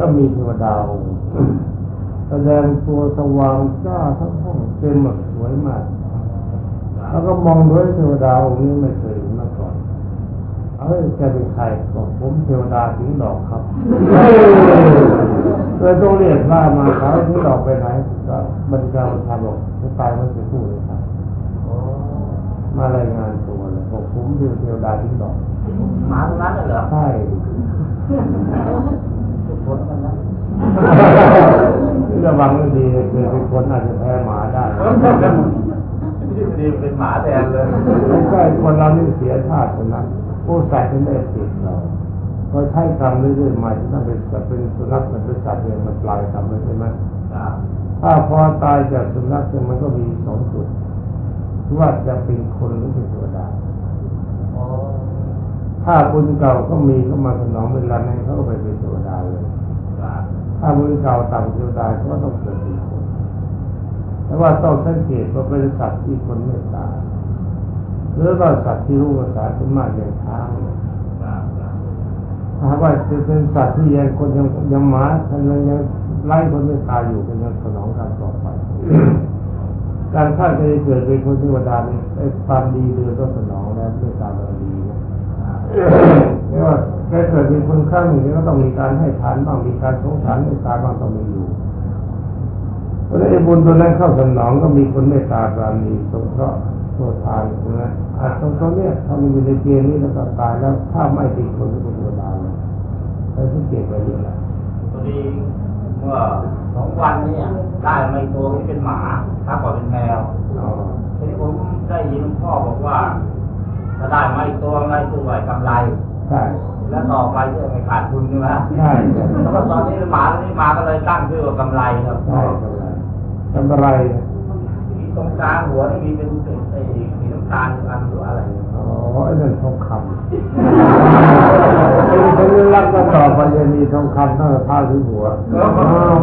ก็มีเทวดาองค์แสดงตัวสว่างจ้าทั้งห้องเต็มหมดสวยมาก แล้วก็มองด้วยเทวดาองค์นี้ไม่เคยเห็นมาก่อนเอ้ยแกเป็นใครบอกผมเทวดาถึงดอกครับเลยต้องเรียกว่ามาเขาถึงดอกไปไหนก็บรรจารทำบอกจะตายเมื่อสักครู่เลยครับมารายงานตัวเลยบอกผมเป็นเทวดาถึงดอก หมาตรงนั้นน่ะเหรอใช่สุดพ้ นกันนะที่ระวังให้ดีคือเป็นคนอาจจะแพ้หมาได้ที่ดีเป็นหมาแทนเลยไม่ใช่คนเรานี่เสียชาติคนนั้นผู้ใส่ที่ได้ติดเราพอใช้กรรมเรื่อยๆใหม่ถ้าเป็นเป็นสุนัขมันเป็นสัตว์เองมันปลายกรรมเลยใช่ไหมครับถ้าพอตายจากสุนัขเนี่ยมันก็มีสองจุดว่าจะเป็นคนหรือเป็นเทวดาอ๋อ ถ้าบุญเก่าก็มีเข้ามาสนองเวลานั้นเขาก็ไปเป็นเทวดาเลยถ้าบุญเก่าต่ำเทวดาเขาก็ต้องเกิดเป็นคนแต่ว่าต้องสังเกตว่าเป็นสัตว์ที่คนเมตตาหรือว่าสัตว์ที่รู้ภาษาเป็นมากอย่างช้างถ้าว่าจะเป็นสัตว์ที่ยังคนยังยังหมาท่านยังยังไล่คนเมตตาอยู่ก็ยังสนองการต่อไปการฆ่าจะเกิดเป็นคนเทวดาเนี่ยไอ้ความดีเรือก็สนองแล้วเมตตาบารมี นะไม่ว่าแกเกิดเป็นคนข้างหนึ่งก็ต้องมีการให้ทานบ้างมีการสงสารเมตตาบ้างต้องมีอยู่เพราะฉะนั้นไอ้บุญตัวนั้นเข้าสนองก็มีคนเมตตาบารมีสงเคราะห์ตัวทานใช่ไหมอาจตรงตรงเนี้ยถ้ามันอยู่ในเกณฑ์นี้แล้วก็ตายแล้วถ้าไม่ติดคนก็เป็นเทวดาเลยแล้วสังเกตไว้ดีละพอดีเมื่อสองวันเนี่ยได้มาอีกตัวที่เป็นหมาถ้ากว่าเป็นแมวอ๋อทีนี้ผมได้ยินหลวงพ่อบอกว่า ถ้าได้มาอีกตัวอะไรคือไหวกำไรใช่แล้วต่อไปจะไม่ขาดทุนใช่ไหมใช่ใช่แล้วก็ตอนนี้หมาตัวนี้มาก็เลยตั้งชื่อว่ากำไรครับใช่กำไรกำไรที่ตรงกลางหัวนี่มีเป็นสีไอ้สีน้ำตาลอยู่อันหรืออะไรเนี่ยอ๋อไอ้นั่นทองคำเป็นเป็นรักก็ต่อไปจะมีทองคำตั้งแต่ผ้าถึงหัวอ๋อ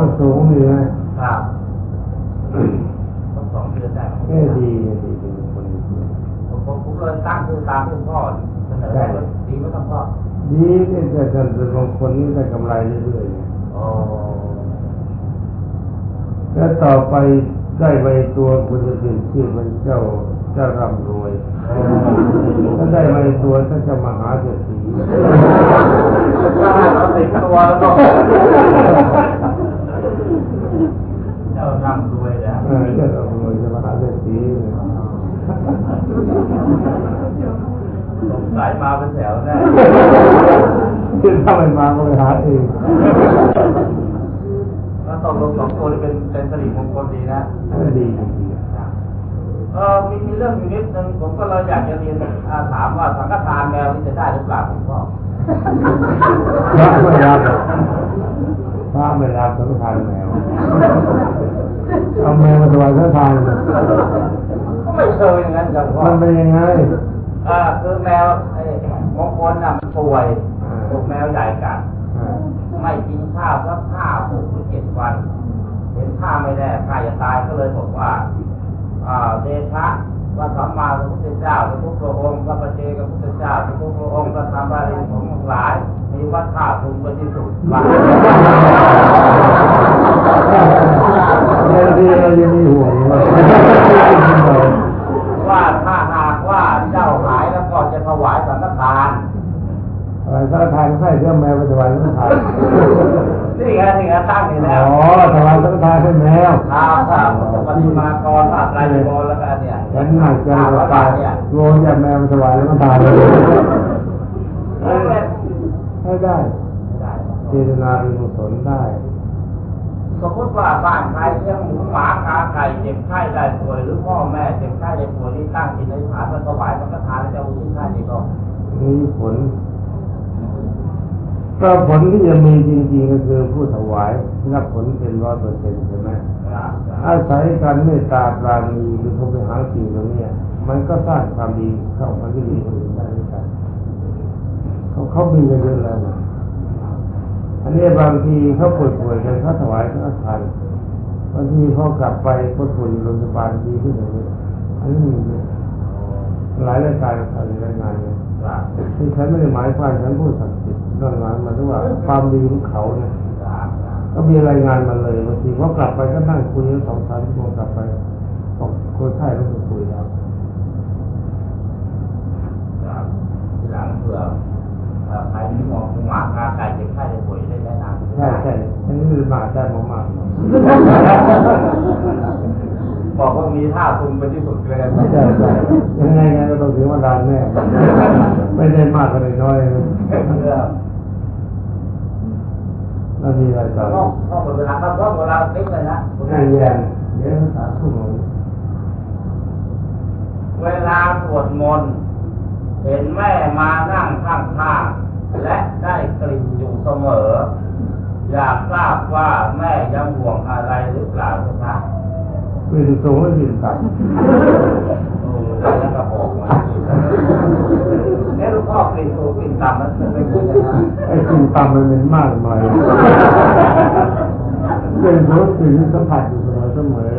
มันสูงดีนะครับต้องสองเดือนได้ไหมเอ้ดีดีดีเป็นคนดี ผมผมผมเลยตั้งชื่อตามที่พ่อเสนอได้ก็ดีก็ต้องพ่อดีที่ยแต่จะเป็นบางคนนี่ได้กำไรเรื่อยๆอแล้วต่อไปได้ใบตัวคุณจะเป็นชื่อมันเจ้าเจ้าร่ำรวยถ้าได้ใบตัวถ้าจะมหาเศรษฐีถ้าเราติดตัวแล้วก็เจ้าร่ำรวยนะเออเจ้ว สงสัยมาเป็นแถวแน่ขึ้นถ้าไม่มาก็ไปหาเองแล้วตกลงสองตัวนี่เป็นเป็นสิริมงคลดีนะก็ดีจริงเออมีมีเรื่องอยู่นิดนึงผมก็เลยอยากจะเรียนอาถามว่าสังฆทานแมวนี่จะได้หรือเปล่าผมก็พระไม่รับพระไม่รับสังฆทานแมวเอาแมวมาถวายสังฆทานเลยก็ไม่เชิงอย่างนั้นครับพ่อมันเป็นยังไง อ่าคือแมวไอ้มงคลน่ะมันป่วยอ่าถูกแมวใหญ่กัดอ่าไม่กินข้าวสักห้าหกหรือเจ็ดวัน เห็นท่าไม่แน่ข้าจะตายก็เลยบอกว่าอ่าเดชะว่าสัมมาสัมพุทธเจ้าพระพุทธองค์พระปฏิเจกพระพุทธเจ้าพระพุทธองค์พระธรรมบาลีของทั้งหลายมีวัดท่าทุงเป็นที่สุดว่าเรียนดีเรายังมีห่วงเลย ว่าถ้าหากว่าเจ้าหายแล้วก็จะถวายสังฆทาน อะไรสังฆทาน ให้เรื่องแมวไปถวายสังฆทานนี่ไงนี่ไงตั้งนี่แล้วอ๋อถวายสังฆทานให้แมวครับครับปฏิมากรภาพไรกรแล้วกันเนี่ยฉันหนักใจภาพว่าระตาบายดเนี่ยโยนจากแมวไปถวายสังฆทานเลยไม่ได้ให้ได้ไม่ได้เจตนาเป็นกุศลได้สมมติว่าบ้านใครเลี้ยงหมูหมาขาไก่เจ็บไข้ได้ป่วยหรือพ่อแม่เจ็บไข้ได้ป่วยที่ตั้งจิตในฐานมันถวายสังฆทานแล้วจะอุทิศให้ดีก็มีผล ก็ผลที่จะมีจริงๆก็คือผู้ถวายรับผลเป็นร้อยเปอร์เซ็นต์ใช่ไหมครับอาศัยการเมตตาปราณีหรือเขาไปหาสิ่งตรงเนี้ยมันก็สร้างความดีเข้ามาที่ดีคนอื่นได้ด้วยกันเขาเขามีกันเยอะแล้วนะอันนี้บางทีเขาป่วยๆกันเขาถวายสังฆทานบางทีเขากลับไปป่วยๆอยู่โรงพยาบาลดีขึ้นเลยอันนี้มีเยอะหลายรายการเขาในรายงานเนี่ยครับที่ฉันไม่ได้หมายความฉันพูดศักดิ์สิทธิ์ นั่นหมายมาถึงว่าความดีของเขาเนี่ยก็มีรายงานมาเลยบางทีเขากลับไปก็นั่งคุยสองสามชั่วโมงกลับไปบอกคนไข้ต้องคุยแล้วหลังเผื่อเอ่อใครมีหมอกหมาคาไก่เจ็บไข้ได้ป่วยได้แนะนำใช่ใช่อันนี้คือมาได้มากบอกว่ามีท่าคุมเป็นที่สุดเลยใช่ใช่ยังไงไงก็ต้องถึงว่าดานแน่ไม่ได้มากก็ได้น้อยแล้วมีอ ไรต่อต้องต้องหมดเวลาครับต้องเวลาติ๊กเลยนะให้แย่เดี๋ยวสามทุ่มเวลาสวดมนต์เห็นแม่มานั่งข้างข้างๆและได้กลิ่นอยู่เสมอ อยากทราบว่าแม่ยังห่วงอะไรหรือเปล่าเจ้าคะกลิ่นสูงและกลิ่นต่ำโอ้แล้วก็บอกมา เนี่ลูกพ่อกลิ่นสูงกลิ่นต่ำมันเป็นยังไงนะไอ้กลิ่นต่ำมันเป็นมากหน่อยเป็นราะกลิ่สัมผัสอยู่เสมอเสมอ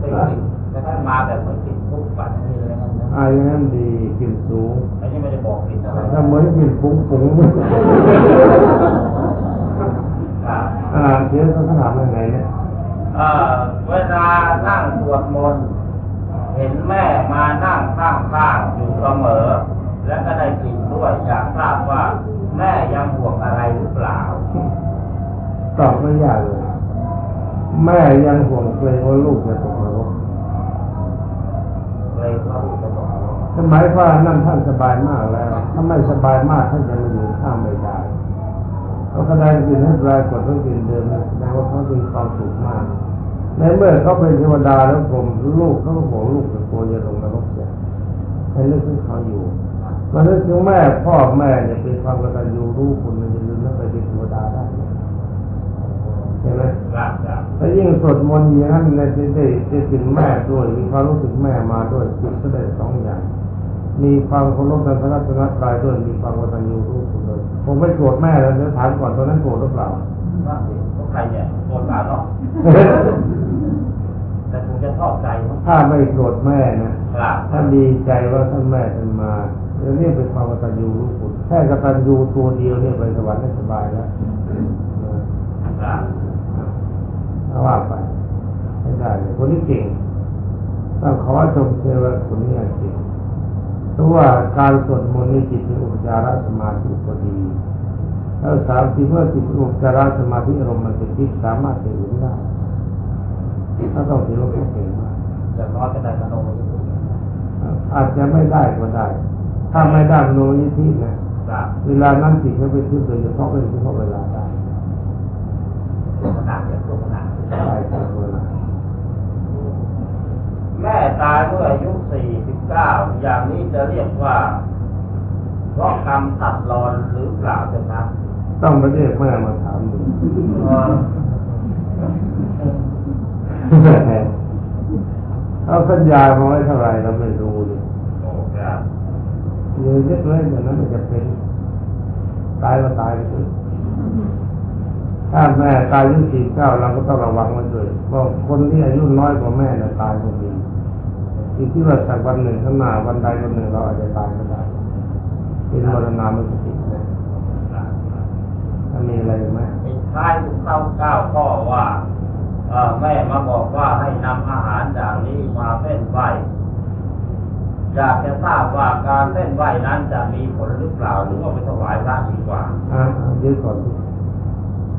เป็นกลิ่นแล้วก็มาแบบเหมือนกลิ่นทุกปัดนี่เลยนะอาอย่างนั้นดีกลิ่นสูงอันนี้ไม่ได้บอกกลิ่นอะไรถ้าเหมือนกลิ่นฟุ้งฟุ้งอ่าเดี๋ยวเขาถามยังไงเนี่ยอ่อเวลานั่งสวดมนต์ เห็นแม่มานั่งข้างข้างๆอยู่เสมอ และก็ได้กลิ่นด้วยอยากทราบว่าแม่ยังห่วงอะไรหรือเปล่า ตอบไม่ยากเลยแม่ยังห่วงเกรงว่าลูกจะตกนรกเลยว่าลูกจะตกนรกสมัยว่านั่นท่านสบายมากแล้ว ถ้าไม่สบายมากท่านจะมาอยู่ข้างไม่ได้เขาแสดงกินให้ปรากฏว่ากินเดิมนะแสดงว่าเขามีความสุขมาก ในเมื่อเขาเป็นเทวดาแล้วผมลูกเขาก็ห่วงลูกแต่กลัวจะลงนรกเสียให้นึกถึงเขาอยู่มานึกถึงแม่พ่อแม่เนี่ยเป็นความกตัญญูรู้คุณมันจะลืมแล้วไปเป็นเทวดาได้ใช่ไหมครับครับแล้วยิ่งสวดมนต์อย่างนั้นในได้ได้ได้ถึงแม่ด้วยมีความรู้สึกแม่มาด้วยจิตก็ได้สองอย่าง มีความเคารพในพระรัตนตรัยด้วยมีความกตัญญูรู้คุณด้วยผมไม่โกรธแม่แล้วเดี๋ยวถามก่อนตอนนั้นโกรธหรือเปล่านั่นสิพวกใครเนี่ยโกรธเปล่าเนาะแต่คงจะ ชอบใจเนาะถ้าไม่โกรธแม่นะครับถ้าดีใจว่าท่านแม่ท่านมาเรื่องนี้เป็นความกตัญญูรู้คุณแค่กตัญญูตัวเดียวเนี่ยไปสวรรค์ได้สบายแล้วครับถ้าว่าไปไม่ได้เลยคนนี้เก่งต้องขอชมเชยว่าคนนี้เก่งเพราะว่าการสวดมนต์นี่จิตเป็นอุปจารสมาธิพอดีแล้วสามสิเมื่อจิตเป็นอุปจารสมาธิอารมณ์มันเป็นทิพย์สามารถจะหลุนได้ ถ้าต้องถือว่าเขาเก่งมากจะน้อยก็ได้มโนยิทธิอาจจะไม่ได้ก็ได้ ถ้าไม่ได้โนยิทธินะครับเวลานั้นจิตเขาไปขึ้นโดยเฉพาะเป็นเฉพาะเวลาได้ช่วงขนาดเนี่ยช่วงขนาดได้ครับเวลาแม่ตายเมื่ออายุสี่สิบเก้าอย่างนี้จะเรียกว่าเพราะกรรมตัดรอนหรือเปล่าเจ้าครับต้องไปเรียกแม่มาถามดู เออเอาสัญญามาไว้เท่าไหร่เราไม่รู้เลยโอ้ครับเยอะเล็กเลยอย่างนั้นมันจะเป็นตายก็ตายไปเลยถ้าแม่ตายอายุสี่เก้าเราก็ต้องระวังไว้ด้วยเพราะคนที่อายุน้อยกว่าแม่น่ะตายก็มีที่ที่ว่าสักวันหนึ่งข้างหน้าวันใดวันหนึ่งเราอาจจะตายก็ได้เป็นมรณะไม่ติดนะถ้ามีอะไรไหมปิดท้ายทุกเข้าเก้าข้อว่าเอ่อ แม่มาบอกว่าให้นำอาหารอย่างนี้มาเส้นไหวอยากจะทราบว่าการเส้นไหวนั้นจะมีผลหรือเปล่าหรือว่าไปถวายพระดีกว่าอ่าเดี๋ยวก่อน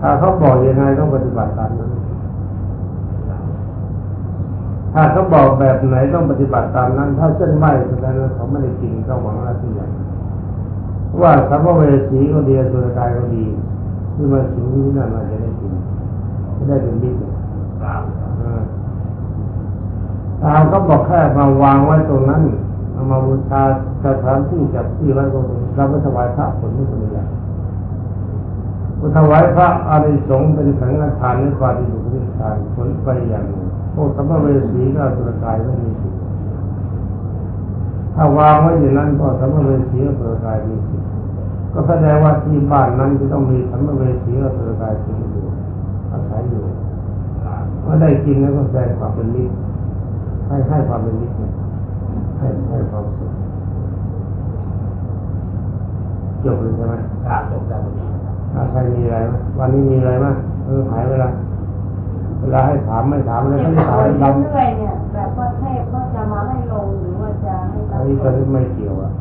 ถ้าเขาบอกยังไงต้องปฏิบัติตามนั้นถ้าเขาบอกแบบไหนต้องปฏิบัติตามนั้น ถ้าเส้นไหวแสดงว่าเขาไม่ได้กินก็หวังอะไรที่อย่างว่าสัมภเวสีก็ดีสุรกายก็ดีที่มาถึงที่นั่นอาจะได้กินไม่ได้เป็นบิ๊ก เนี่ยครับอ่าถ้าเขาบอกแค่มาวางไว้ตรงนั้นเอามาบูชาสถานที่จับที่ไว้ตรงนี้เราไม่ถวายพระผลไม่เป็นไรอุถวายพระอาริสงส์เป็นสังฆทานในความที่อยู่ที่ทานผลไปอย่างหนึ่งพวกสัมภเวสีก็สุรกายไม่มีสิทธิ์ถ้าวางไว้อย่างนั้นก็สัมภเวสีก็สุรกายมีสิทธิ์ก็แสดงว่าที่บ้านนั้นจะต้องมีสัมภเวสีก็สุรกายสิทธิ์อยู่อาศัยอยู่ ครับเมื่อได้กินแล้วก็แสดงความเป็นมิตรให้ให้ความเป็นมิตรเนี่ยให้ให้ความสุขจบเลยใช่ไหมครับจบแล้วพอดีครับถ้าใครมีอะไรไหมวันนี้มีอะไรไหมเออหายเวลาเวลาให้ถามไม่ถามเลยเจ็ไม่บถามป่วยดเรื่อยๆเนี่ยแบบว่าเทพก็จะมาให้ลงหรือว่าจะให้ำรัอับนนี้ก็ไม่เกี่ยวอะ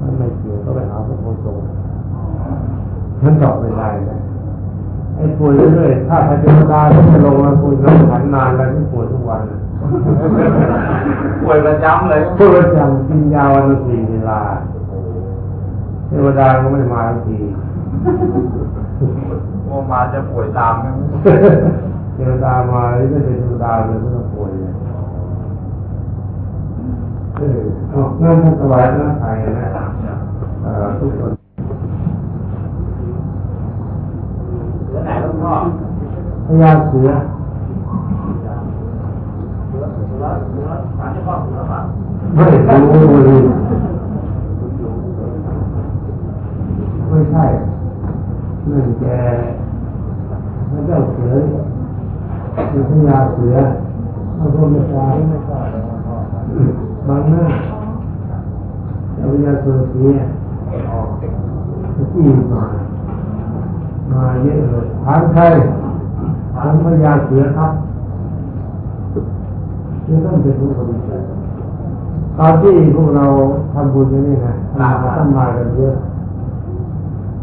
มันไม่เกี่ยวก็ไปหาพระโพธิ์ทรงฉันตอบไม่ได้นะ ไอ้ป่วยเรื่อยๆถ้าพระเจ้าดาที่จะลงมาคุณต้องขันนานแล้วที่ป่วยทุกวันน่ะป่วยประจำเลยพูดประจำกินยาวันละสี่เวลาเทวดาก็ไม่มาทันทีโอมาจะป่วยตามกันเทวดามาแล้วไม่เป็นเทวดาเลยไม่ต้องป่วยเลยเออเอางั้นท่านถวายพระไทยนะเอ่อทุกคน เหลือไหนหลวงพ่อพญาเสือเสือเสือสารเจ้าพ่อเหลือไม่รู้เลยไม่ใช่เนื่องแกพระเจ้าเสือคือพญาเสือพระพุทธเจ้าไม่ทราบบางหน้าแต่พญาเสือเสียที่มา มาเยอะเลยถามใครถามพญาเสือครับนี่ต้องเป็นผู้บริสุทธิ์ตอนที่พวกเราทำบุญกันนี่นะท่านมากันเยอะ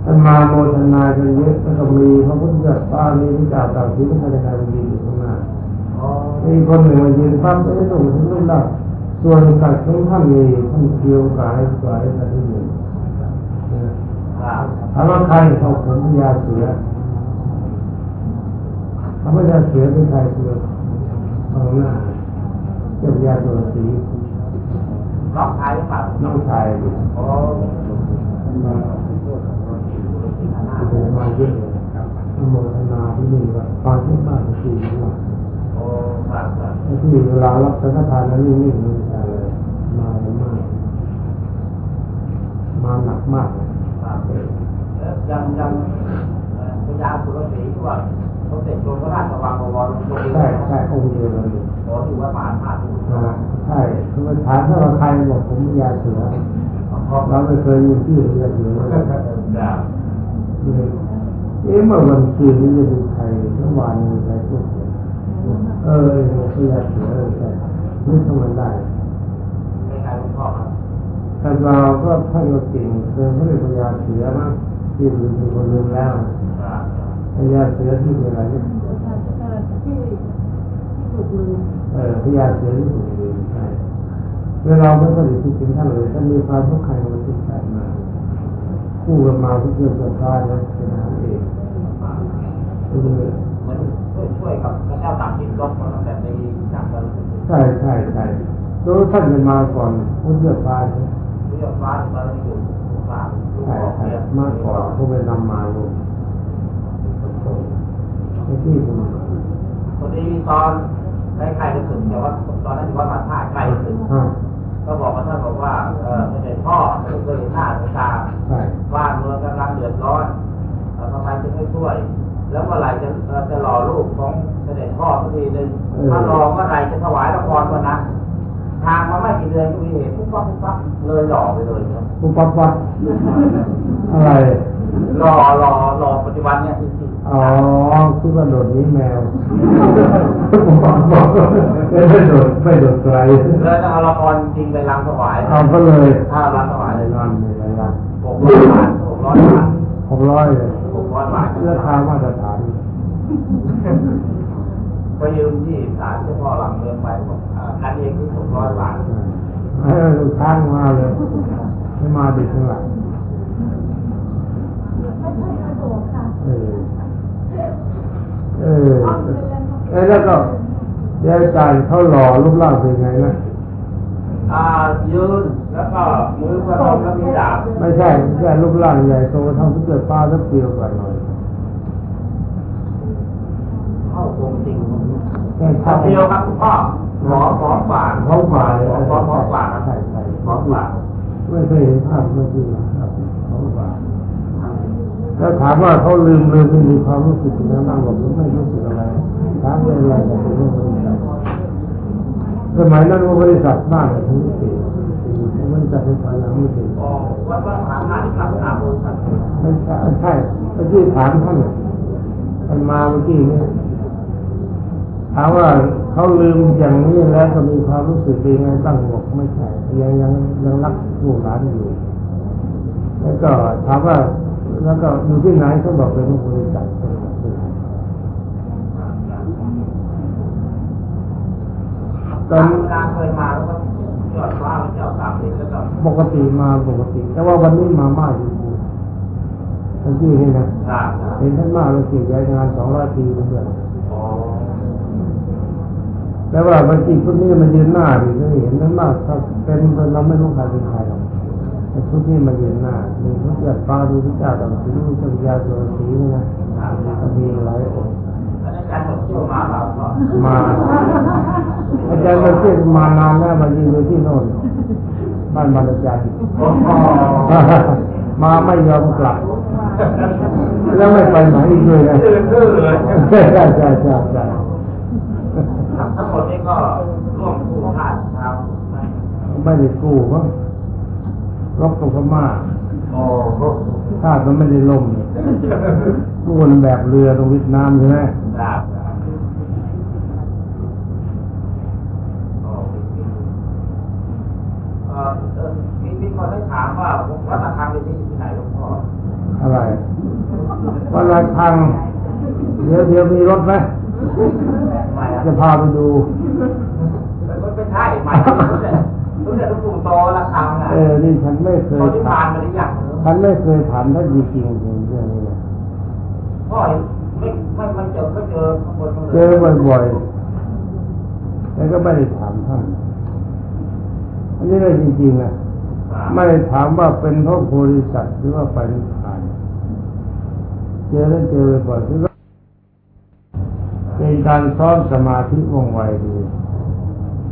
ท่านมาโมทนากันเยอะแล้วก็มีพระพุทธเจ้าป้ามีพระเจ้าต่างที่พระธรรมกายยืนอยู่ข้างหน้าอ๋อมีคนหนึ่งมายืนปั๊บไม่ได้ส่งถึงรูปร่างส่วนสัตว์ของท่านมีท่านเกี่ยวกายกายสัตว์ที่หนึ่งนะครับ ถามว่าใครเขาผมพญาเสือถามว่าพญาเสือเป็นใครเสือตรงหน้าเจ้าพญาตัวสีล็อกท้ายหรือเปล่าน้องชายดิอ๋อมาเดินมาเยอะเลยอนุโมทนาที่นี่ว่าตอนที่มากที่สุดว่าโอ้ครับครับไอ้ที่เวลารับสังฆทานนั้นนิ่งๆมันจะเลยมาเลยมาก มาหนักมากเลยครับแล้ว ยังยังเอ่อพญาสุรศรีที่ว่าเขาเสร็จโดนพระราชวังบวรตรงนี้ใช่ใช่องค์เดียวเลยขอถือว่ามหาธาตุอ่าใช่คือมันถามถ้าเราใครบอกผมพญาเสืออ๋อเราไม่เคยมีชื่อพญาเสือเลยครับเลยเอ๊ะเมื่อวันคืนนี้จะดูใครเมื่อวานมีใครพูดเออพญาเสือเออใช่นึกขึ้นมาได้เป็นไงหลวงพ่อครับแต่เราก็ท่านก็เก่งเดินไม่ได้พญาเสือมั้ง ที่ลืมเป็นคนลืมแล้วครับพญาเสือที่เป็นอะไรเนี่ยที่ที่ถูกลืมเออพญาเสือที่ถูกลืมใช่เวลาไม่ค่อยได้คิดถึงท่านเลยท่านมีความทุกข์ใครมาติดใจมา คู่กันมาทุกเรื่องกับการนะเป็นอาหารเองคือเหมือนช่วยช่วยกับพระเจ้าตากสินลบมาตั้งแต่ในจากกันใช่ใช่ใช่แล้วท่านจะมาก่อนผู้เลือกฟ้าใช่ไหมเรื่องฟ้าตอนนี้อยู่ สามลูกใช่ออกใช่เนี่ยมาก่อนผู้ไปนำมาลูกไอ้ที่ผมพอดีตอนใกล้ๆจะถึงแต่ว่าตอนนั้นอยู่วัดป่าท่าใกล้ถึงอ่าก็บอกว่าท่านบอกว่าเออเสด็จพ่อไม่เคยเห็นหน้าเห็นตาใช่บ้านเมืองกำลังเดือดร้อนเอ่อทำไมจึงไม่ช่วย แล้วเมื่อไหร่จะเอ่อจะหล่อลูกของเสด็จพ่อสักทีหนึ่งถ้ารอเมื่อไหร่จะถวายละครวันนั้นทางมาไม่กี่เดือนก็มีเหตุปุ๊บปั๊บปุ๊บปั๊บเลยหล่อไปเลยครับ ปุ๊บปั๊บปั๊บอะไรรอรอรอปัจจุบันเนี่ยจริงอ๋อคิดว่าโดดหนี้แมวไม่โดดไม่โดดไกลๆเลยต้องเอาละครจริงไปรำถวายเอาก็เลยถ้ารำถวายไปเลยนอนในระยะหกร้อยบาทหกร้อยบาทหกร้อยเลยหกร้อยบาทราคามาตรฐานก็ยืมที่ศาลเจ้าพ่อหลังเมืองไปบอกอ่าคันเองที่หกร้อยบาทให้ลูกค้างมาเลย ให้มาดึกข้างหลังไม่ใช่กระโดดค่ะเออเออเอ้แล้วก็เดี๋ยวอาจารย์เขาหล่อรูปร่างเป็นไงนะอ่ายืนแล้วก็มือประนมแล้วมีดาบไม่ใช่ไม่ใช่รูปร่างใหญ่โตเท่าที่เกิดป้าสักเดียวกันหน่อยเข้าคงจริงแค่คำเดียวครับคุณพ่อหมอหมอฝากเขาฝ่าเลยหมอหมอหมอฝากใช่ใช่หมอฝาก ไม่เคยเห็นภาพเมื่อกี้นะครับเขาฝ่าแล้วถามว่าเขาลืมลืมไม่มีความรู้สึกถึงนั้นบ้างบอกผมไม่รู้สึกอะไรถามเป็นอะไรแต่ผมไม่รู้สึกสมัยนั้นว่าบริษัทบ้านถึงสี่สี่บริษัทในถอยหลังไม่ถึงอ๋อว่าว่าถามหน้าที่รับหน้าบริษัทไม่ใช่ใช่เมื่อกี้ถามท่านท่านมาเมื่อกี้เนี่ย ถามว่าเขาลืมอย่างนี้แล้วก็มีความรู้สึกเป็นไงตั้งบอกไม่ใช่ยังยังยังรักลูกหลานอยู่ แล้วก็ถามว่าแล้วก็อยู่ที่ไหนเขาบอกเป็นบริษัทตอนเวลาเคยมาแล้วก็ยอดฟ้าเจ้าสามสิบแล้วก็ปกติมาปกติ แต่ว่าวันนี้มามากจริงๆท่านที่นี่นะเห็นท่านมากเลยสิย้ายงานสองร้อยปีเพื่อนอ๋อ แต่ว่าบางทีชุดนี้มันยืนหน้าดิก็เห็นท่านมากถ้าเป็นเราไม่รู้ใครเป็นใครหรอกแต่ชุดนี้มันยืนหน้ามีพระเจ้าฟ้าดูพระเจ้าต่างสีพระเจ้าพญาสุรศรีนี่นะก็มีหลายองค์แล้วอาจารย์บอกชื่อมาเราก็มาอาจารย์มาเทศมานานแล้วมายืนอยู่ที่โน่นบ้านบรรอาจารย์โอ้โหมาไม่ยอมกลับแล้วไม่ไปไหนอีกเลยนะชื่อชื่อเลยใช่ใช่ใช่ใช่ใช่ทั้งหมดนี้ ก็ร่วมกู้ค่าครับ ไม่ได้กู้มั้งรบกับพม่าโอ้โหถ้ามันไม่ได้ล่มเนี่ยกู้มันแบบเรือตรงเวียดนามใช่ไหมครับโอ้เออเออมีมีคนได้ถามว่าวัดระฆังเป็นที่ที่ไหนหลวงพ่ออะไรวันละครั้งเดี๋ยวเดี๋ยวมีรถไหมไม่ จะพาไปดูมันไม่ใช่หมายถึงรู้แต่รู้แต่ลูกปู่โตระฆังอะเออนี่ฉันไม่เคตยอนที่ถาผ่านมมาหรือยังฉันไม่เคยถามท่านจริงๆเรื่องนี้นะพ่อไม่ไม่ไม่เจอไม่เจอข้างบนเจอบ่อยๆแต่ก็ไม่ได้ถามท่านอันนี้เลยจริงๆนะไม่ได้ถามว่าเป็นพระโพธิสัตว์หรือว่าไปนิพพานเจอแล้วเจอบ่อยๆคือว่า เป็นการซ้อมสมาธิว่องไวดี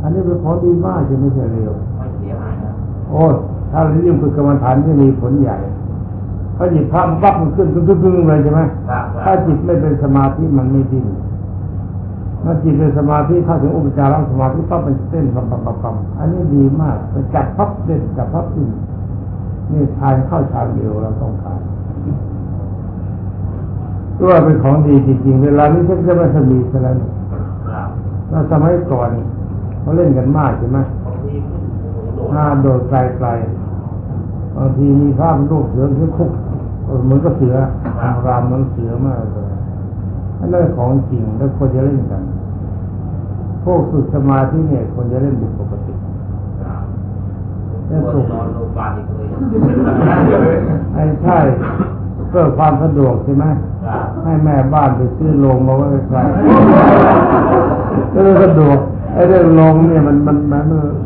อันนี้เป็นของดีมากจะไม่ใช่เร็วไม่เสียหายนะโอ้ถ้าเรายิ่งฝึกกรรมฐานที่มีผลใหญ่ถ้าจิตภาพปั๊บมันขึ้นตึ้งๆเลยใช่ไหมครับถ้าจิตไม่เป็นสมาธิมันไม่ดิ้นถ้าจิตเป็นสมาธิเข้าถึงอุปจารสมาธิปั๊บมันเต้นปั๊บปั๊บปั๊บปั๊บอันนี้ดีมากไปจับปั๊บเต้นจับปั๊บดิ้นนี่ทานเข้าฌานเดียวเราต้องการ ตัวาเป็นของดีจริงๆเวลานี้ฉันจะไม่สมีซะแล้วครับแล้วสมัยก่อนเขาเล่นกันมากใช่ไหมบางทีโดดหน้าโดดไกลๆบางทีมีภาพลูกเสือที่คุกเหมือนกับเสือรามเหมือนเสือมากเลยอันนั้นของจริงแล้วควรจะเล่นกันพวกฝึกสมาธิเนี่ยควรจะเล่นเป็นปกติครับแล้ตัววสุนอนโรงพยาบาลอีกเลยไอ้ใช่เพื่อความสะดวกใช่ไหมครับให้แม่บ้านไปซื้อโรงมาไว้ใกล้ๆก็เลยสะดวกไอ้เรื่องโรงเนี่ยมันมันมัน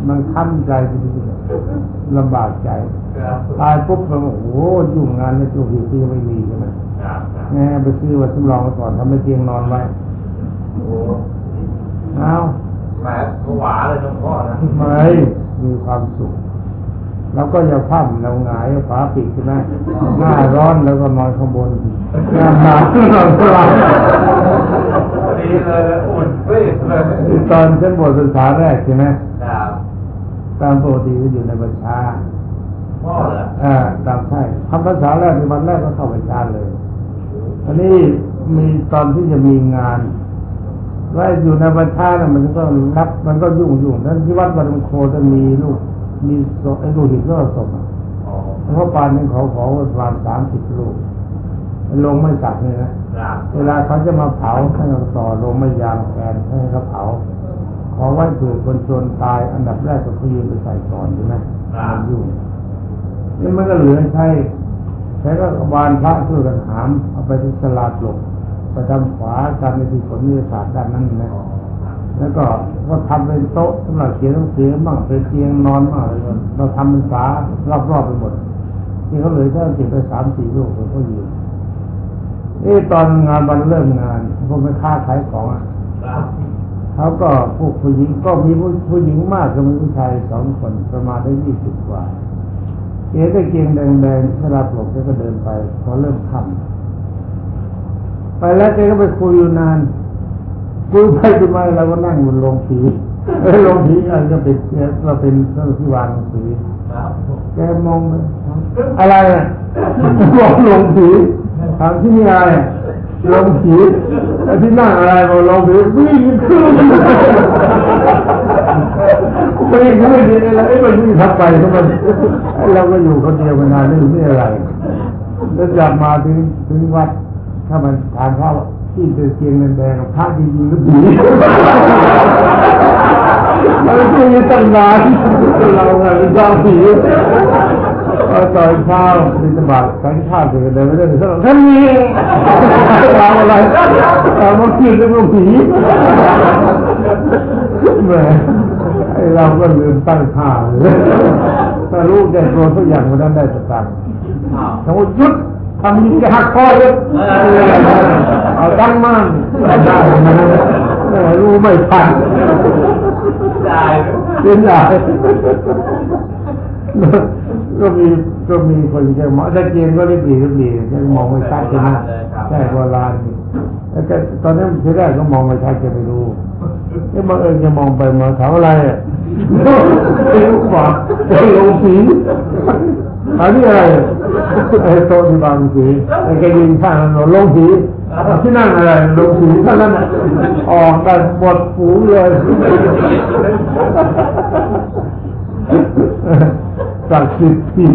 มันค้ำใจจริงๆลำบากใจครับตายปุ๊บเราโอ้โหยุ่งงานในตัวผีที่ไม่มีใช่ไหมครับครับแง่ไปซื้อไว้สำรองไว้ก่อนทำให้เตียงนอนไว้โอ้เอาแหมผวาเลยหลวงพ่อนะไม่มีความสุข แล้วก็อย่าพั่มเราหงายฝาปิดใช่ไหมหน้าร้อนแล้วก็นอนข้างบนหน้าหนาวก็นอนข้างล่างดีเลยอุ่นเฮ้ยเลยตอนฉันบวชภาษาแรกใช่ไหมครับตามปกติก็อยู่ในบัญชาพ่อเหรออ่าตามใช่ทำภาษาแรกในวันแรกก็เข้าบัญชาเลยอันนี้มีตอนที่จะมีงานว่าอยู่ในบัญชาเนี่ยมันก็รับมันก็ยุ่งยุ่งนั้นที่วัดวันมงโคจะมีลูก มีศพไอ้ลูกหินก็ศพอะอ๋อเพราะปานหนึงเขาขอประมาณสามสิบลูกลงไม่สักเลยนะครับเวลาเขาจะมาเผาให้เราต่อลงไม่ยางแกนให้เขาเผา ขอไว้เผื่อคนจนตายอันดับแรกก็คือยืนไปใส่ก่อนใช่ไหมมันยุ่งนี่มันก็เหลือใช้ใช้ก็วานพระช่วยกันหามเอาไปที่สลาดหลบไปทำขวากันในที่ผลวิทยาศาสตร์ด้านนั้นนะอ๋อครับ แล้วก็ก็ทำเป็นโต๊ะสำหรับเขียนหนังสือบ้างเป็นเตียงนอนบ้างอะไรก็เราทำเป็นฝารอบๆไปหมด ที่เขาเลยก็เก็บไปสามสี่ลูกเขาก็ยืนเอ๊ะตอนงานวันเริ่มงานพวกไปค้าขายของอะเขาก็พวกผู้หญิงก็มีผู้ผู้หญิงมากก็มีผู้ชายสองคนประมาณได้ยี่สิบกว่าเอ๊ะได้เกียงแดงๆเวลาปลกแล้วก็เดินไปพอเริ่มค่ำไปแล้วแกก็ไปคุยอยู่นาน คุยไปคุยมาเราก็นั่งบนโรงผีเอ้ยลงผีอะไรจะเป็นเนี่ยเราเป็นเรื่องที่วางหนังสือครับแกมองเลยอะไรอะบอกลงผีถามที่นี่อะไรอะลงผีแล้วที่นั่งอะไรบอกลงผีวิ่งขึ้นไม่ได้ไม่ดีอะไรไอ้มันวิ่งทับไปก็มันไอ้เราก็อยู่คนเดียวมานานไม่รู้ไม่อะไร แล้วกลับมาถึงถึงวัด ถ้ามันทานข้าว ที่เดือเกียงแดงพระดีหรือผีมันไม่มีตั้งนานเราไงเป็นเจ้าผีพอตอนเช้าบิณฑบาตสังฆาตเดินเลยไม่ได้สักท่านนี้เราอะไรเรามาคิดเรื่องผีแหมไอเราก็ลืมตั้งค่าเลยถ้าลูกได้โกรธทุกอย่างมันนั้นได้สตังค์อ้าวสมมติหยุดทำยิงหักคอเลยเอาตั้งมั่นได้ เออรู้ไม่ทันได้เป็นไรก็มีก็มีคนแกมองตะเกียงก็รีบหลีรีบหลีแกมองไม่ชัดใช่ไหมใช่โบราณนี่แล้วก็ตอนนั้นทีแรกก็มองไม่ชัดแกไม่รู้ไอ้บังเอิญจะมองไปมองถามอะไรอะไอ้ลูกบอกไอ้ลงสี อันนี้อะไรไอ้โต๊ะที่บางสีไอ้แกยิงข้างนั้นลงสีที่นั่งอะไรลงสีท่านั้นน่ะออกกันหมดฝูงเลยศักดิ์สิทธิ์ผิด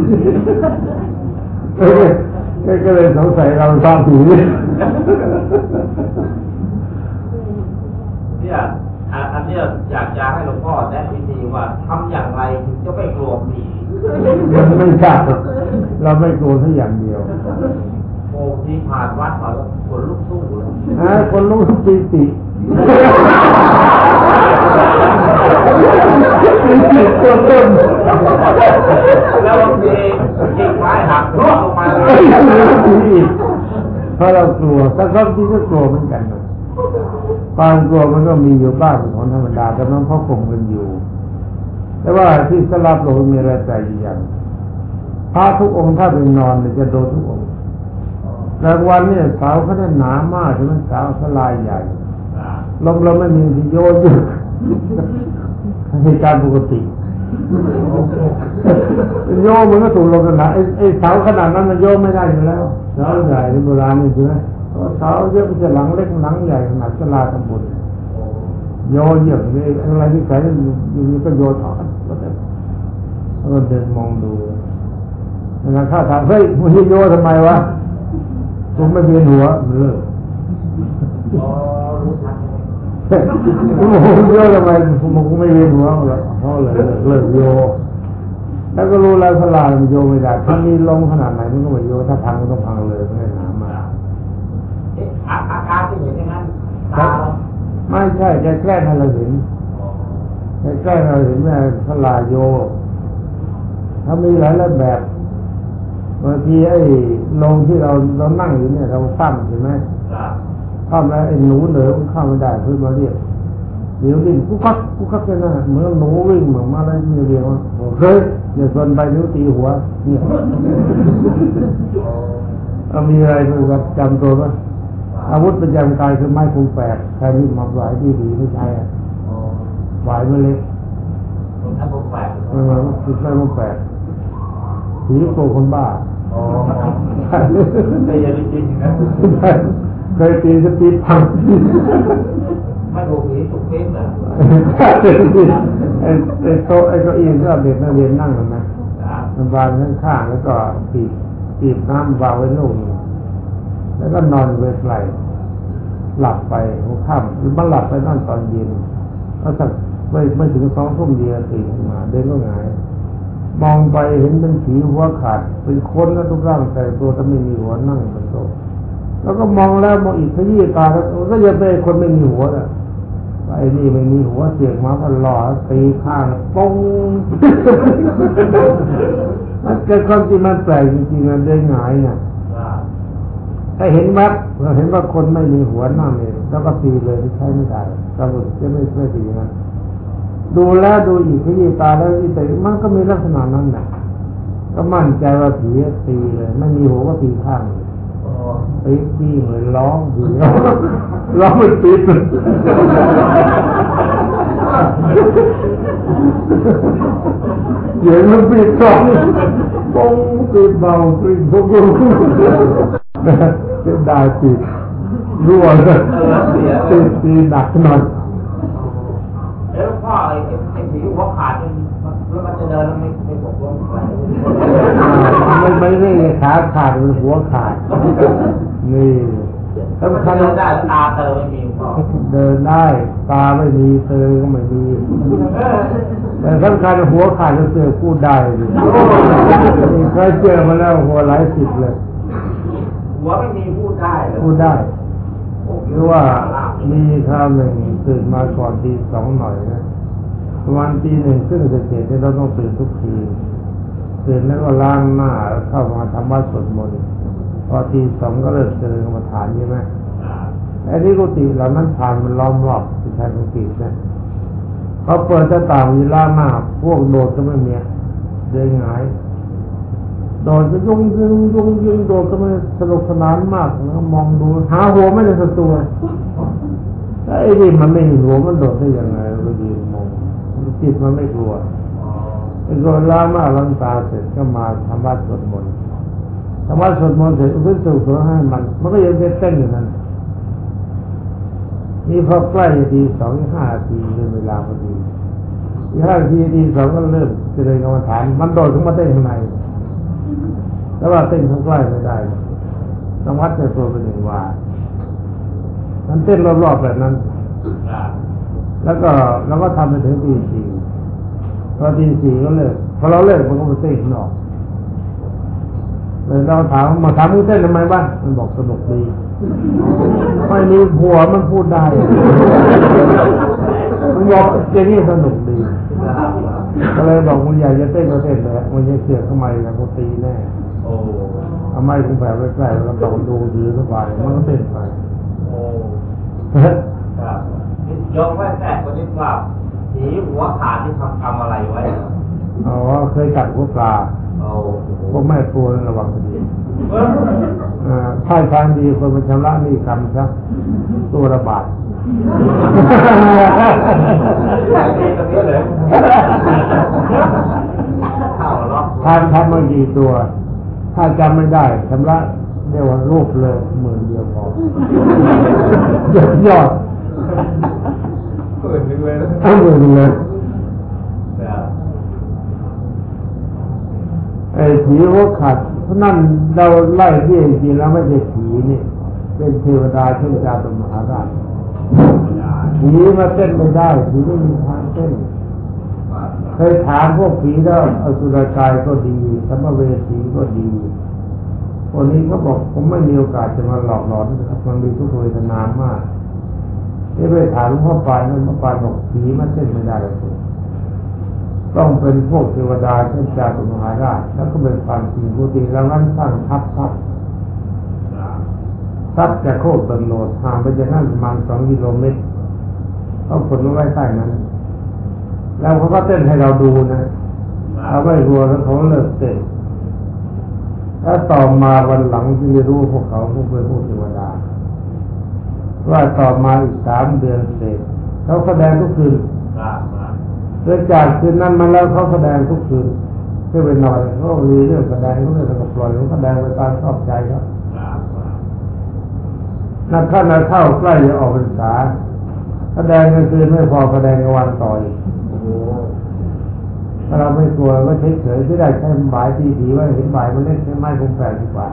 ก็เลยสงสัยเราสร้างผีเนี่ย อะอันเนี้ยอยากจะให้หลวงพ่อแนะวิธีว่าทำอย่างไรถึงจะไม่กลัวผีมันไม่ใช่เราไม่กลัวแค่อย่างเดียวโอ้ที่ผ่านวัดมาแล้วขนลุกสู้เลยฮะคนรู้ปีติปีติตัวต้นแล้วบางทีกิ่งไม้หักร่วงลงมาเลเอ้ยยรู้ปีติเพราะเรากลัวถ้าเขาที่ก็กลัวเหมือนกันนะ ความกลัวมันก็มีอยู่บ้างเป็นของธรรมดาแต่มันเขาคงกันอยู่ แต่ว่าที่สลับโลกมีอะไรแต่อย่างพระทุกองค์ถ้าเป็นนอนเนี่ยจะโดนทุกองค์กลางวันเนี่ยสาวเขาได้หนามากใช่ไหมสาวสลายใหญ่ลมเราไม่มีที่โยนอยู่เหตุการณ์ปกติโยมมันก็ถูกลมกันนะไอ้ไอ้เสาขนาดนั้นมันโยมไม่ได้อยู่แล้วเสาใหญ่ในโบราณนี่ใช่ไหม เสาเยอะมันจะหลังเล็กหลังใหญ่ขนาดสลาตำบลโยนเยอะเลยอะไรที่ใส่อยู่อยู่ก็โยถอนแล้วก็เดินมองดูแล้วข้าถามเฮ้ยมึงโยทำไมวะผมไม่เวียนหัวมันเลิกอ๋อรู้ทันผมเยทำไมผมคงไม่เวียนหัวหรอกเพราะเลยเลิกโยแล้วก็รู้แล้วสลายมันโยไม่ได้ถ้ามีลมขนาดไหนมันก็ไม่โยถ้าพังมันก็พังเลยไม่ได้หนามาก เอ๊ะอาอาการที่เห็นอย่างนั้นตาเรา ไม่ใช่แกแกล้งให้เราเห็นแกแกล้งให้เราเห็นว่าสลายโยถ้ามีหลายแบบบางทีไอ้ลงที่เราเรานั่งอยู่เนี่ยเราซ้ำใช่ไหมครับเข้ามาไอ้หนูเหนือมันเข้าไม่ได้เพื่อมาเรียกเดี๋ยวดิ้นกุ๊กกักกุ๊กกักเลยนะเหมือนหนูวิ่งเหมือนมาอะไรเรียกว่าเฮ้ยอย่าสนไปนิ้วตีหัวเนี่ยเอามีอะไรคือจำตัวว่า อาวุธประจำกายคือไม้คงแปดใช้มีดมาหวายที่ดีไม่ใช่อะอ๋อหวายไม่เล็กตรงนั้นผมแปลกเออคือไม้คงแปดผีโกคนบ้าอ๋อแต่อยังจริงๆนะเคยตีสตีพังไม่ถูกผีถูกเฟ้นเหรอไอ้ไอ้โต๊ะไอ้เก้าอี้ที่เราเด็กนักเรียนนั่งกันนะครับมันวางข้างๆแล้วก็ปีบปีบน้ำวางไว้นู่นแล้ว ก็นอนเวทไหลหลับไปหัวค่ำหรือมันหลับไปนั่นตอนเย็นแล้วสักไม่ไม่ถึงสองทุ่มเดียวตื่นมาเดินก็หงายมองไปเห็นเป็นผีหัวขาดเป็นคนนะทุกร่างแต่ตัวแต่ไม่มีหัวนั่งบนโต๊ะแล้วก็มองแล้วมองอีกขยี้ตาแล้วก็ยังเป็นคนไม่มีหัวอะไอ้นี่ไม่มีหัวเสียงมาพันหล่อตีข้างปงมันเกิดความจริงมันแปลกจริงๆมันได้หงายเนี่ย ถ้าเห็นวัดเราเห็นว่าคนไม่มีหัวหนั่งเนี่ยแล้วก็ตีเลยใช้ไม่ได้ตำรวจจะไม่ไม่ตีนะดูแล้วดูอีกขยี้ตาแล้วที่แต่มันก็มีลักษณะนั้นแหละก็มั่นใจว่าผีตีเลยไม่มีหัวก็ตีข้างเลยอ๋อตีตีเลยร้องผีร้องไม่ปิดเดี๋ยวมันปิดกล่องปงปิดเบาปิดพวกลูก เสียดายปิดรั่วเลยติดตีหนักหน่อยเอ้วพ่อไอ้ไอ้ไอ้ผีหัวขาดนี่มันแล้วมันจะเดินแล้วไม่ไม่ปกป้องอะไรมันไม่ได้ขาขาดมันหัวขาด นี่แล้วมันสำจะคัญเดินได้ตาเตอไม่มีพ่อเดินได้ตาไม่มีเตอก็ไม่มีแต่สำคัญหัวขาดแล้วเสือพูดได้ดินี่เคยเจอมาแล้วหัวหลายสิบเลย หัวไม่มีพูดได้เลยพูดได้หรือว่ามีคราวหนึ่งตื่นมาก่อนตีสองหน่อยนะประมาณตีหนึ่งครึ่งเสร็จๆเนี่ยเราต้องตื่นทุกคืนตื่นแล้วก็ล้างหน้าแล้วเข้ามาทำวัดสวดมนต์พอตีสองก็เริ่มเจริญกรรมฐานใช่ไหมไอ้ที่กุฏิเหล่านั้นผ่านมันล้อมรอบที่ชายกุฏินะเขาเปิดหน้าต่างมีล่างหน้าพวกโดดก็ไม่มีเดินหงาย โดดก็ยุ่งยิงยุ่งยิงโดดก็ไม่สนุกสนานมากแล้วมองดูหาหัวไม่ได้สักตัวไอ้นี่มันไม่มีหัวมันโดดได้ยังไงเรายืนมองจิตมันไม่กลัวไอ้คนล้ามาล้างตาเสร็จก็มาทำวัดสวดมนต์ทำวัดสวดมนต์เสร็จอุทิส่วนกุศลให้มัน มันก็ยังเต้นอยู่นั่นนี่พอใกล้จะทีสองห้าทีเป็นเวลาพอดีห้านาทีทีสองก็เริ่มเจริญกรรมฐาน มันโดดขึ้นมาเต้นข้างใน แล้วว่าเต้นข้างใกล้ไม่ได้ต้องวัดในตัวเป็นหนึ่งวามันเต้นรอบๆแบบนั้น แล้วก็เราก็ทำไปถึงตีสี่พอตีสี่ก็เลิกพอเราเลิกมันก็มาเต้นข้างนอกเลยเราถามมาถามมึงเต้นทำไมบ้างมันบอกสนุกดีไม่มีหัวมันพูดได้ มันบอกอย่างนี้สนุกดีก็เลยบอกมึงอยากจะเต้นก็เต้นเลยมึงจะเสือกทำไมนะกูตีแน่ ทำไมกูแบบใกล้ๆแล้วเราดูดีสบายมันก็เต้นไปโอ้ครับยกแว่นแตกคนนี้ว่าผีหัวขาดที่ทำกรรมอะไรไว้เหรออ๋อเคยกัดหัวปลาโอ้พวกแม่ครัวระวังดีอ่าถ้าทางดีคนมันชำระหนี่กรรมซะตัวระบาดตรงนี้เลยเข้าล็อกทานทำมากี่ตัว ถ้าจำไม่ได้ชำระเรียกว่ารูปเลยหมื่นเดียวพอยอดยอดเปิดนึงเลยเอาหมื่นหนึ่งเลยครับไอ้ผีหัวขัดเพราะนั่นเราไล่ที่จริงๆแล้วไม่ใช่ผีนี่ เป็นเทวดาเช่นจาตุมหาราชผีมาเต้นไม่ได้ผีไม่มีทางเต้นเค ยถามพวกผีแล้วอสุรกายก็ดีสัมเวสีก็ดีคนนี้เขาบอกผมไม่มีโอกาสจะมาหลอกหลอนนะครับมันมีทุกข์เวทนามากที่ไปถามหลวงพ่อปานนั่นหลวงพ่อปานบอกผีมันเต้นไม่ได้เลยต้องเป็นพวกเทวดาเช่นจาตุมหาราชแล้วก็เป็นความจริงปกติแล้วนั้นสร้างทัพทัพทัพจะโคตรตนโลดห่างไปจากนั้นประมาณสองกิโลเมตรเขาขนไว้ใต้นั้น แล้วเขาก็เต้นให้เราดูนะเราไม่กลัวแล้วเขาเลิกเต้นแล้วต่อมาวันหลังที่รู้พวกเขาพวกเป็นพวกเทวดาว่าต่อมาอีกสามเดือนเสร็จเขาแสดงทุกคืนครับเรื่องจากคืนนั้นมาแล้วเขาแสดงทุกคืนเพื่อไปหน่อยเขาก็มีเรื่องแสดงเขาเรื่องกับปล่อยเขาแสดงไปตามชอบใจครับครับนักขั้นนักเข้าใกล้จะออกพรรษาแสดงกลางคืนไม่พอแสดงกลางวันต่ออีก ถ้าเราไม่กลัวก็เฉยเฉยๆที่ได้แค่หมายตีผีว่าเห็นหมายมันเล่นแค่ไม้คงแปลกดีกว่า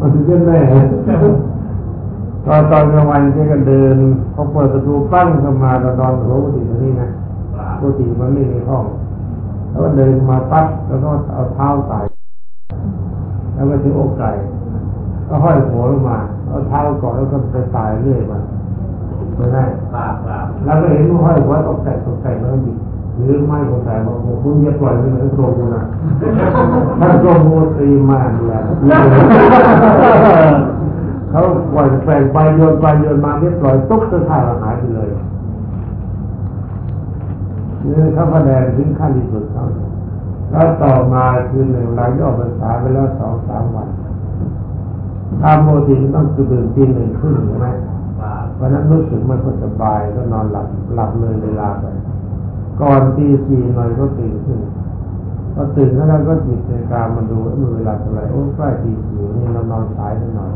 มันถึงเล่นแน่ตอนตอนกลางวันแกก็เดินเขาเปิดประตูปั้งเข้ามาเรานอนหัวกุฏิตรงนี้นะกุฏิมันไม่มีห้อง แล้วก็เดินมาปั๊บแล้วก็เอาเท้าไต่แล้วก็ถึงอกไก่ก็ห้อยหัวลงมาเอาเท้าก่อนแล้วก็ไปตายเรื่อยมา ไม่ได้ครับครับแล้วก็เห็นว่าห้อยหัวตกใจตกใจแล้วก็หยิบหรือไม่ตกใจบอกว่าคุณอย่าปล่อยมันเหมือนโกงนะถ้าโกงโมตีมากเลยเขาปล่อยแฝงไปโยนไปโยนมาเรียบร้อยตุ๊กเสื้อผ้าหายไปเลยนี่เขาแสดงถึงขั้นที่สุดเขาแล้วต่อมาคือหนึ่งหลังย่อภาษาไปแล้วสองสามวันตามโมติต้องตื่นตีหนึ่งครึ่งใช่ไหม วันนั้นรู้สึกไม่ค่อยสบายก็นอนหลับหลับเลยเวลาไป ก่อนตีสี่หน่อยก็ตื่นขึ้นพอตื่นแล้วก็จิบนกามาดูว่าเวลาเท่าไรโอ้ใกล้ตีสี่นี่เรานอนสายไปหน่อย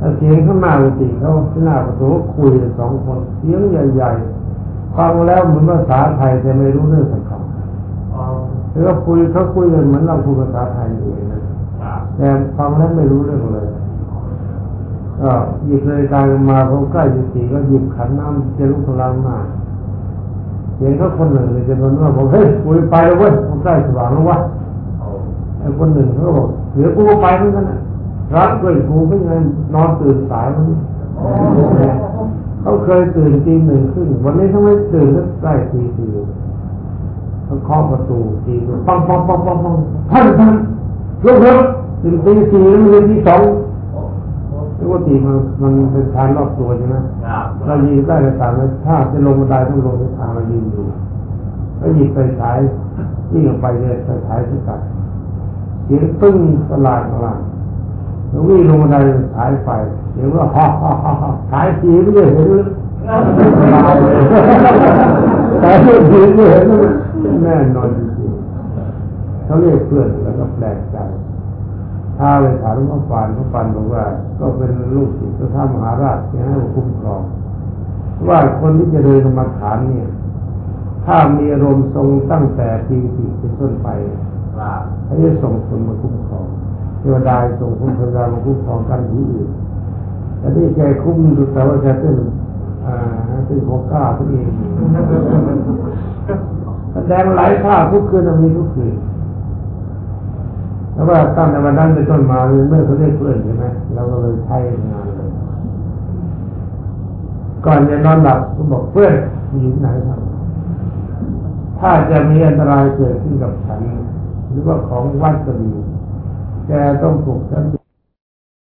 ถ้าเสียงข้างหน้ากุฏิเขาที่หน้าประตูคุยสองคนเสียงใหญ่ๆฟังแล้วเหมือนภาษาไทยแต่ไม่รู้เรื่องสักคำแล้วก็คุยเขาคุยกันเหมือนเราพูดภาษาไทยอยู่อย่างนั้นครับแต่ฟังแล้วไม่รู้เรื่องเลย ก็หยิบนาฬิกามาพอใกล้จะสีก็หยิบขันน้ำจลุกพลังมาเห็นเขาคนหนึ่งเลยจะบอกว่าบอกเฮ้ยกูไปแล้วเว้ยมันใกล้สว่างแล้ววะไอ้คนหนึ่งเขาบอกเดี๋ยวกูไปเหมือนกันนะรับด้วยกูไม่ไงนอนตื่นสายวันนี้เขาเคยตื่นตีหนึ่งครึ่งวันนี้เขาไม่ตื่นก็ใกล้ตีสี่เขาเคาะประตูตีหนึ่งปังปังปังปังปังท่านท่านลุกเถอะถึงตีสี่แล้วมันเรียที่สอง ปกติมันมันเป็นทางรอบตัวใช่ไหมครับเรายืนใกล้กระถางเลยถ้าจะลงบันไดต้องลงในทางเรายืนอยู่แล้วหยิบไปฉายวิ่งออกไปเลยไปฉายที่กัดเสียงตึ้งตลาดตลาดแล้ววิ่งลงบันไดฉายไฟเสียงว่าฮ่าฮ่าฮ่าฮ่าฉายสีไม่ได้เห็นเลยตายเลยฉายสีไม่เห็นเลยแน่นอนจริงๆเขาเรียกเพื่อนแล้วก็แปลกใจ ถ้าไปถามหลวงพ่อปานหลวงพ่อปานบอกว่า ก็เป็นลูกศิษย์พระท่ามหาราชที่ให้มาคุ้มครอง ว่าคนที่จะเดินกรรมาฐานเนี่ย ถ้ามีอารมณ์ทรงตั้งแต่ปีติเป็นต้นไปครับเขาจะส่งคนมาคุ้มครองเทวดาส่งคนเทวดามาคุ้มครองกันที่อื่นแต่นี่แกคุ้มดูแต่ว่าแกเป็นอ่าเป็นของกล้าตัวเองแสดงหลายท่าทุกคืนมีทุกคืน แล้วว่าตั้งแต่วันนั้นเป็นต้นมาเมื่อเขาเรียกเพื่อนใช่ไหมเราก็เลยใช้งานเลย ก่อนจะนอนหลับก็บอกเพื่อนอยู่ไหนครับถ้าจะมีอันตรายเกิดขึ้นกับฉัน หรือว่าของวัดก็ดีแกต้องถูกฉัน